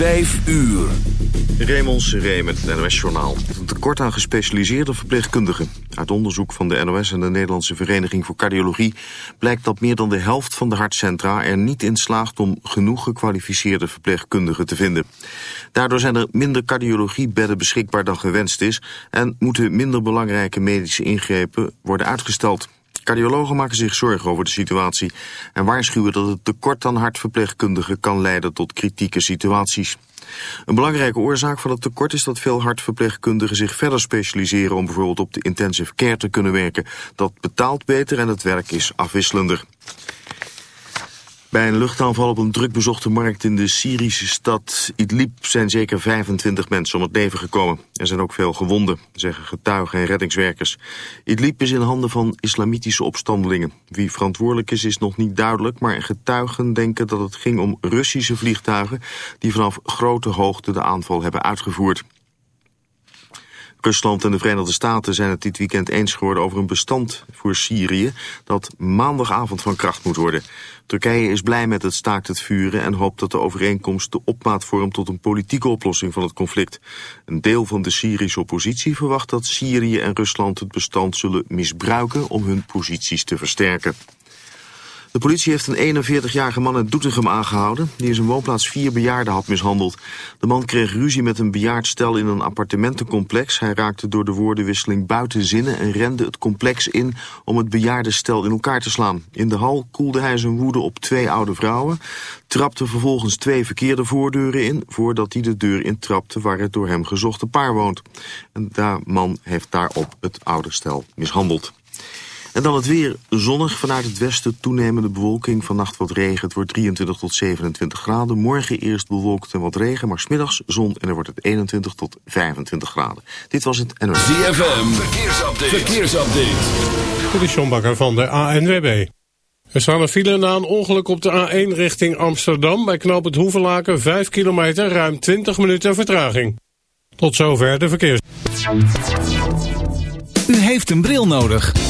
Vijf uur. Raymond Seré met het NOS-journaal. Een tekort aan gespecialiseerde verpleegkundigen. Uit onderzoek van de NOS en de Nederlandse Vereniging voor Cardiologie... blijkt dat meer dan de helft van de hartcentra er niet in slaagt... om genoeg gekwalificeerde verpleegkundigen te vinden. Daardoor zijn er minder cardiologiebedden beschikbaar dan gewenst is... en moeten minder belangrijke medische ingrepen worden uitgesteld. Cardiologen maken zich zorgen over de situatie en waarschuwen dat het tekort aan hartverpleegkundigen kan leiden tot kritieke situaties. Een belangrijke oorzaak van het tekort is dat veel hartverpleegkundigen zich verder specialiseren om bijvoorbeeld op de intensive care te kunnen werken. Dat betaalt beter en het werk is afwisselender. Bij een luchtaanval op een drukbezochte markt in de Syrische stad Idlib zijn zeker 25 mensen om het leven gekomen. Er zijn ook veel gewonden, zeggen getuigen en reddingswerkers. Idlib is in handen van islamitische opstandelingen. Wie verantwoordelijk is, is nog niet duidelijk, maar getuigen denken dat het ging om Russische vliegtuigen die vanaf grote hoogte de aanval hebben uitgevoerd. Rusland en de Verenigde Staten zijn het dit weekend eens geworden over een bestand voor Syrië dat maandagavond van kracht moet worden. Turkije is blij met het staakt het vuren en hoopt dat de overeenkomst de opmaat vormt tot een politieke oplossing van het conflict. Een deel van de Syrische oppositie verwacht dat Syrië en Rusland het bestand zullen misbruiken om hun posities te versterken. De politie heeft een 41-jarige man uit Doetinchem aangehouden... die in zijn woonplaats vier bejaarden had mishandeld. De man kreeg ruzie met een bejaard stel in een appartementencomplex. Hij raakte door de woordenwisseling buiten zinnen... en rende het complex in om het bejaarde stel in elkaar te slaan. In de hal koelde hij zijn woede op twee oude vrouwen... trapte vervolgens twee verkeerde voordeuren in... voordat hij de deur intrapte waar het door hem gezochte paar woont. En de man heeft daarop het oude stel mishandeld. En dan het weer zonnig vanuit het westen toenemende bewolking. Vannacht wat regen, het wordt 23 tot 27 graden. Morgen eerst bewolkt en wat regen, maar smiddags zon en dan wordt het 21 tot 25 graden. Dit was het NOS. ZFM, verkeersupdate. verkeersupdate. Dit is John Bakker van de ANWB. Er staan een file na een ongeluk op de A1 richting Amsterdam. Bij knoop het Hoevelaken 5 kilometer, ruim 20 minuten vertraging. Tot zover de verkeers. U heeft een bril nodig.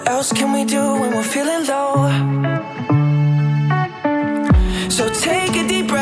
What else can we do when we're feeling low? So take a deep breath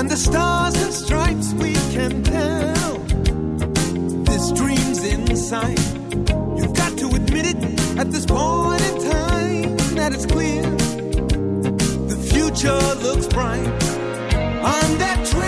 and the stars and stripes we can tell. This dream's inside. You've got to admit it at this point in time that it's clear. The future looks bright on that.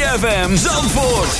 ZFM Zandvoort.